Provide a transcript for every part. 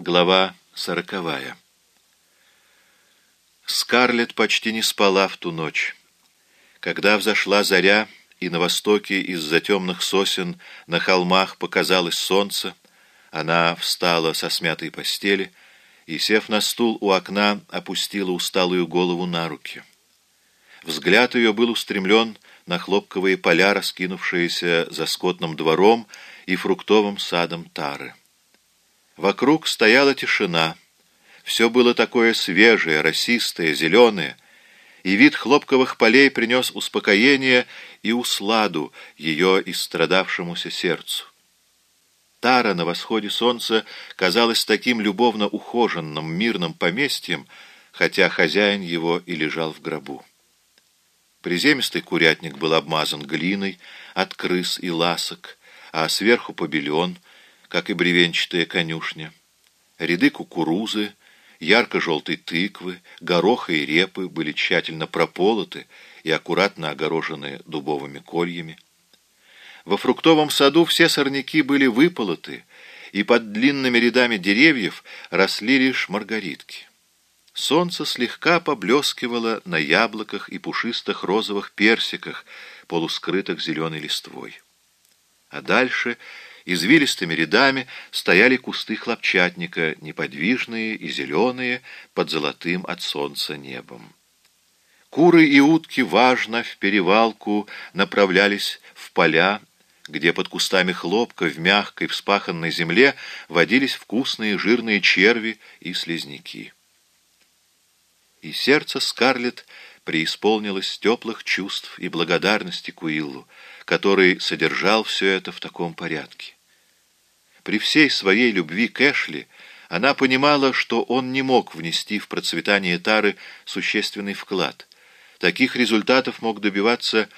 Глава сороковая. Скарлетт почти не спала в ту ночь. Когда взошла заря, и на востоке из-за темных сосен на холмах показалось солнце, она встала со смятой постели и, сев на стул у окна, опустила усталую голову на руки. Взгляд ее был устремлен на хлопковые поля, раскинувшиеся за скотным двором и фруктовым садом Тары. Вокруг стояла тишина. Все было такое свежее, росистое, зеленое, и вид хлопковых полей принес успокоение и усладу ее истрадавшемуся сердцу. Тара на восходе солнца казалась таким любовно ухоженным, мирным поместьем, хотя хозяин его и лежал в гробу. Приземистый курятник был обмазан глиной от крыс и ласок, а сверху побелен — как и бревенчатая конюшня. Ряды кукурузы, ярко-желтой тыквы, гороха и репы были тщательно прополоты и аккуратно огорожены дубовыми кольями. Во фруктовом саду все сорняки были выполоты, и под длинными рядами деревьев росли лишь маргаритки. Солнце слегка поблескивало на яблоках и пушистых розовых персиках, полускрытых зеленой листвой. А дальше Извилистыми рядами стояли кусты хлопчатника, неподвижные и зеленые, под золотым от солнца небом. Куры и утки, важно, в перевалку направлялись в поля, где под кустами хлопка в мягкой вспаханной земле водились вкусные жирные черви и слизняки. И сердце Скарлетт преисполнилось теплых чувств и благодарности Куиллу, который содержал все это в таком порядке. При всей своей любви к Эшли она понимала, что он не мог внести в процветание Тары существенный вклад. Таких результатов мог добиваться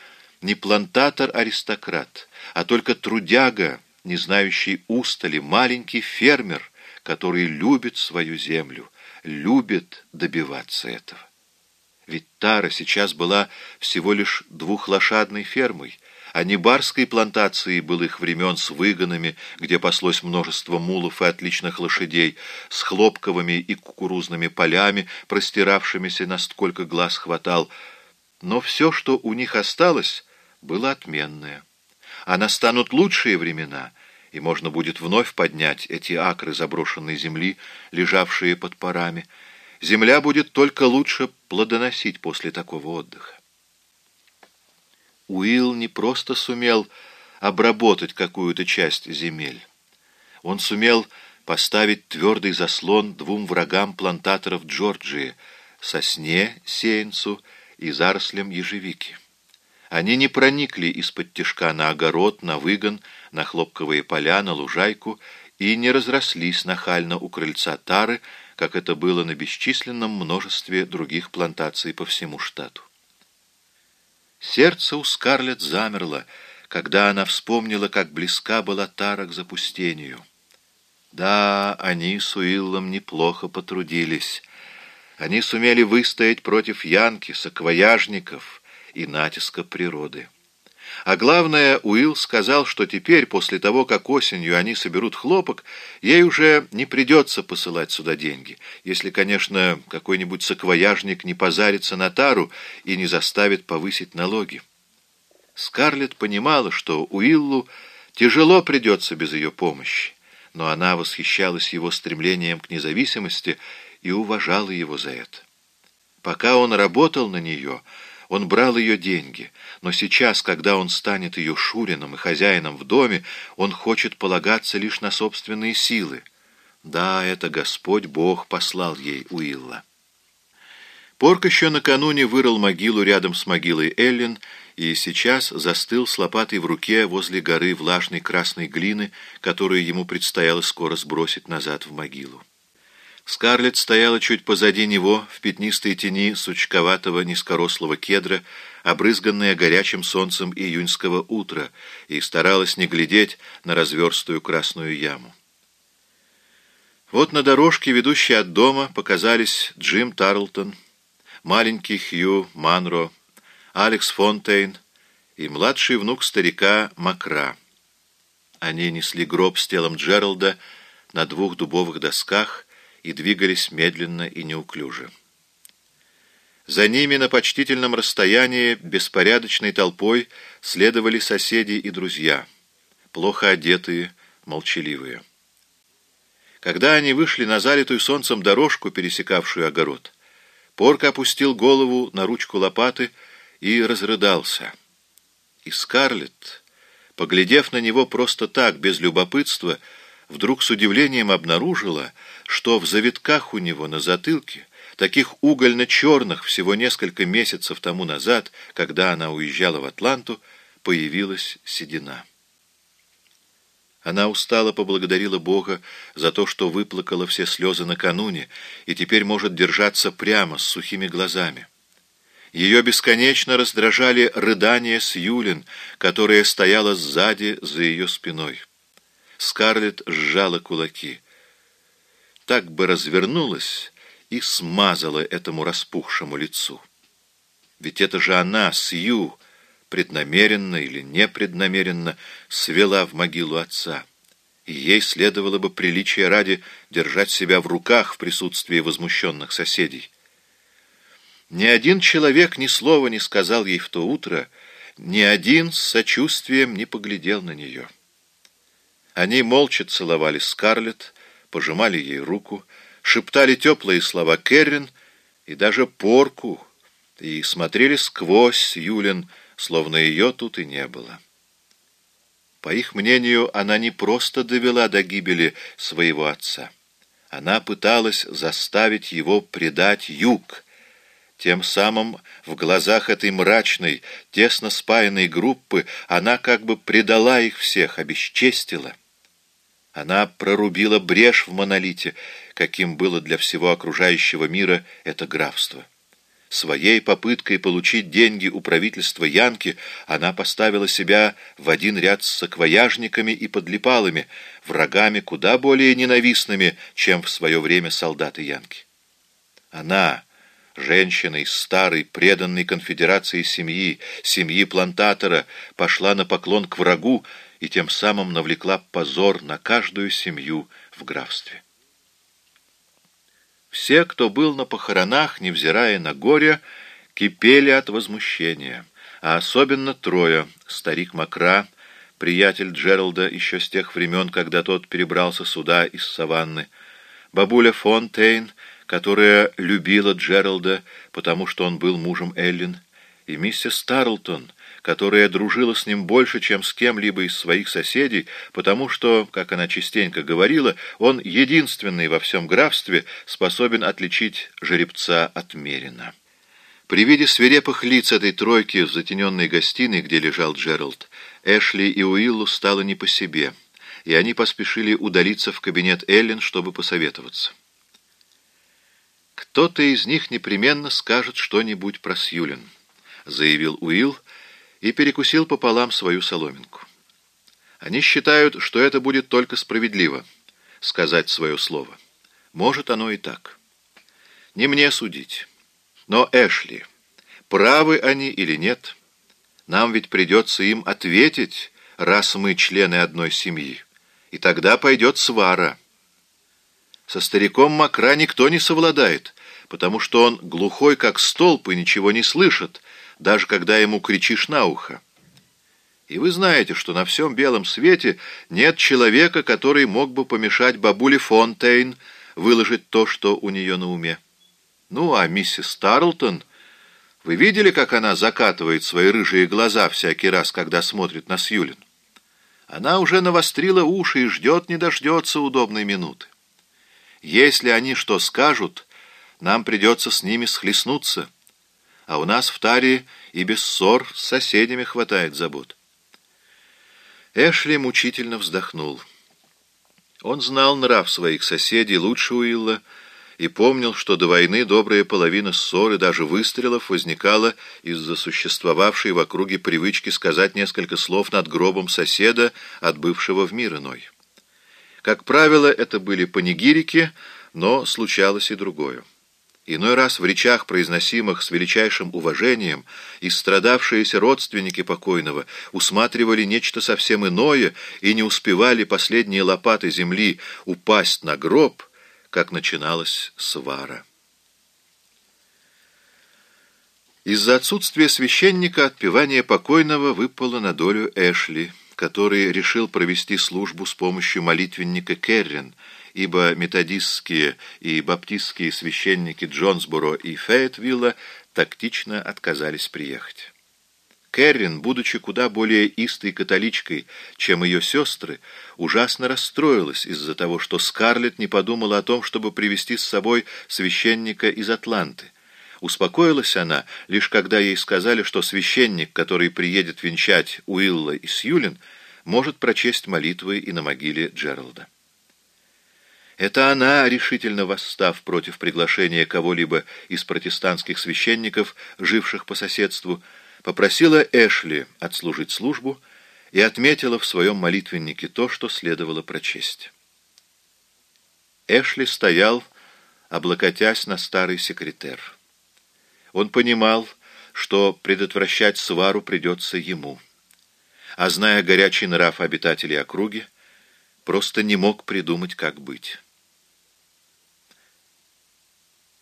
не плантатор-аристократ, а только трудяга, не знающий устали, маленький фермер, который любит свою землю, любит добиваться этого. Ведь Тара сейчас была всего лишь двухлошадной фермой, а не барской плантацией былых времен с выгонами, где паслось множество мулов и отличных лошадей, с хлопковыми и кукурузными полями, простиравшимися, насколько глаз хватал. Но все, что у них осталось, было отменное. А настанут лучшие времена, и можно будет вновь поднять эти акры заброшенной земли, лежавшие под парами. Земля будет только лучше плодоносить после такого отдыха. Уилл не просто сумел обработать какую-то часть земель. Он сумел поставить твердый заслон двум врагам плантаторов Джорджии — сосне, сеянцу и зарослям ежевики. Они не проникли из-под тяжка на огород, на выгон, на хлопковые поля, на лужайку и не разрослись нахально у крыльца тары, как это было на бесчисленном множестве других плантаций по всему штату. Сердце у Скарлетт замерло, когда она вспомнила, как близка была Тара к запустению. Да, они с Уиллом неплохо потрудились. Они сумели выстоять против янки, саквояжников и натиска природы. А главное, Уилл сказал, что теперь, после того, как осенью они соберут хлопок, ей уже не придется посылать сюда деньги, если, конечно, какой-нибудь саквояжник не позарится на тару и не заставит повысить налоги. Скарлетт понимала, что Уиллу тяжело придется без ее помощи, но она восхищалась его стремлением к независимости и уважала его за это. Пока он работал на нее, он брал ее деньги, но сейчас, когда он станет ее шурином и хозяином в доме, он хочет полагаться лишь на собственные силы. Да, это Господь Бог послал ей Уилла. Порк еще накануне вырыл могилу рядом с могилой Эллен и сейчас застыл с лопатой в руке возле горы влажной красной глины, которую ему предстояло скоро сбросить назад в могилу. Скарлетт стояла чуть позади него в пятнистой тени сучковатого низкорослого кедра, обрызганная горячим солнцем июньского утра, и старалась не глядеть на разверстую красную яму. Вот на дорожке, ведущей от дома, показались Джим Тарлтон, маленький Хью Манро, Алекс Фонтейн и младший внук старика Макра. Они несли гроб с телом Джералда, на двух дубовых досках и двигались медленно и неуклюже. За ними на почтительном расстоянии беспорядочной толпой следовали соседи и друзья, плохо одетые, молчаливые. Когда они вышли на залитую солнцем дорожку, пересекавшую огород, Порк опустил голову на ручку лопаты и разрыдался. И Скарлетт, поглядев на него просто так, без любопытства, вдруг с удивлением обнаружила, что в завитках у него на затылке, таких угольно-черных всего несколько месяцев тому назад, когда она уезжала в Атланту, появилась седина. Она устало поблагодарила Бога за то, что выплакала все слезы накануне, и теперь может держаться прямо, с сухими глазами. Ее бесконечно раздражали рыдания Сьюлин, которая стояла сзади за ее спиной. Скарлетт сжала кулаки. Так бы развернулась и смазала этому распухшему лицу. Ведь это же она, Сью, преднамеренно или непреднамеренно свела в могилу отца. И ей следовало бы приличия ради держать себя в руках в присутствии возмущенных соседей. Ни один человек ни слова не сказал ей в то утро, ни один с сочувствием не поглядел на нее. Они молча целовали Скарлетт, пожимали ей руку, шептали теплые слова Кэррин и даже порку, и смотрели сквозь Юлин, словно ее тут и не было. По их мнению, она не просто довела до гибели своего отца. Она пыталась заставить его предать юг. Тем самым в глазах этой мрачной, тесно спаянной группы она как бы предала их всех, обесчестила. Она прорубила брешь в монолите, каким было для всего окружающего мира это графство. Своей попыткой получить деньги у правительства Янки она поставила себя в один ряд с саквояжниками и подлипалами, врагами куда более ненавистными, чем в свое время солдаты Янки. Она, женщина из старой, преданной конфедерации семьи, семьи плантатора, пошла на поклон к врагу и тем самым навлекла позор на каждую семью в графстве. Все, кто был на похоронах, невзирая на горе, кипели от возмущения, а особенно трое — старик Макра, приятель Джералда еще с тех времен, когда тот перебрался сюда из саванны, бабуля Фонтейн, которая любила Джералда, потому что он был мужем Эллин, и миссис Тарлтон — которая дружила с ним больше, чем с кем-либо из своих соседей, потому что, как она частенько говорила, он единственный во всем графстве способен отличить жеребца от мерина. При виде свирепых лиц этой тройки в затененной гостиной, где лежал Джеральд, Эшли и Уиллу стало не по себе, и они поспешили удалиться в кабинет Эллен, чтобы посоветоваться. «Кто-то из них непременно скажет что-нибудь про Сьюлин», — заявил Уилл, и перекусил пополам свою соломинку. Они считают, что это будет только справедливо — сказать свое слово. Может, оно и так. Не мне судить. Но, Эшли, правы они или нет, нам ведь придется им ответить, раз мы члены одной семьи. И тогда пойдет свара. Со стариком Макра никто не совладает, потому что он глухой, как столб, и ничего не слышит, даже когда ему кричишь на ухо. И вы знаете, что на всем белом свете нет человека, который мог бы помешать бабуле Фонтейн выложить то, что у нее на уме. Ну, а миссис Тарлтон... Вы видели, как она закатывает свои рыжие глаза всякий раз, когда смотрит на Сьюлин? Она уже навострила уши и ждет, не дождется удобной минуты. Если они что скажут, нам придется с ними схлестнуться а у нас в Таре и без ссор с соседями хватает забот. Эшли мучительно вздохнул. Он знал нрав своих соседей лучше Уилла и помнил, что до войны добрая половина ссор и даже выстрелов возникала из-за существовавшей в округе привычки сказать несколько слов над гробом соседа, отбывшего в мир иной. Как правило, это были панигирики, но случалось и другое. Иной раз в речах, произносимых с величайшим уважением, истрадавшиеся родственники покойного усматривали нечто совсем иное и не успевали последние лопаты земли упасть на гроб, как начиналась свара. Из-за отсутствия священника отпевание покойного выпало на долю Эшли, который решил провести службу с помощью молитвенника Керрин — ибо методистские и баптистские священники Джонсборо и Фейетвилла тактично отказались приехать. Кэррин, будучи куда более истой католичкой, чем ее сестры, ужасно расстроилась из-за того, что Скарлетт не подумала о том, чтобы привести с собой священника из Атланты. Успокоилась она, лишь когда ей сказали, что священник, который приедет венчать Уилла и Сьюлин, может прочесть молитвы и на могиле Джералда. Это она, решительно восстав против приглашения кого-либо из протестантских священников, живших по соседству, попросила Эшли отслужить службу и отметила в своем молитвеннике то, что следовало прочесть. Эшли стоял, облокотясь на старый секретер. Он понимал, что предотвращать свару придется ему. А зная горячий нрав обитателей округи, просто не мог придумать, как быть.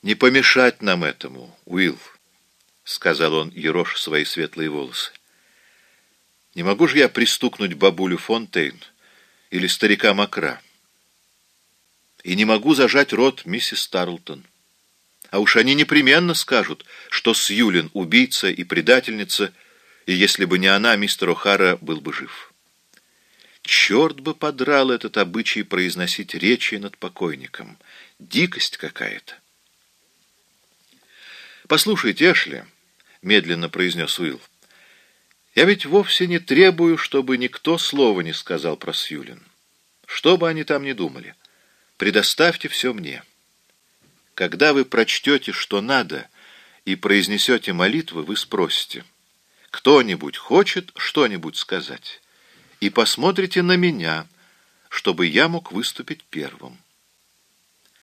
«Не помешать нам этому, Уилл», — сказал он, ерош свои светлые волосы. «Не могу же я пристукнуть бабулю Фонтейн или старика Макра. И не могу зажать рот миссис Тарлтон. А уж они непременно скажут, что Сьюлин — убийца и предательница, и если бы не она, мистер О'Хара был бы жив». Черт бы подрал этот обычай произносить речи над покойником. Дикость какая-то. «Послушайте, Эшли», — медленно произнес Уилл, — «я ведь вовсе не требую, чтобы никто слова не сказал про Сьюлин. Что бы они там ни думали, предоставьте все мне. Когда вы прочтете, что надо, и произнесете молитвы, вы спросите, кто-нибудь хочет что-нибудь сказать, и посмотрите на меня, чтобы я мог выступить первым».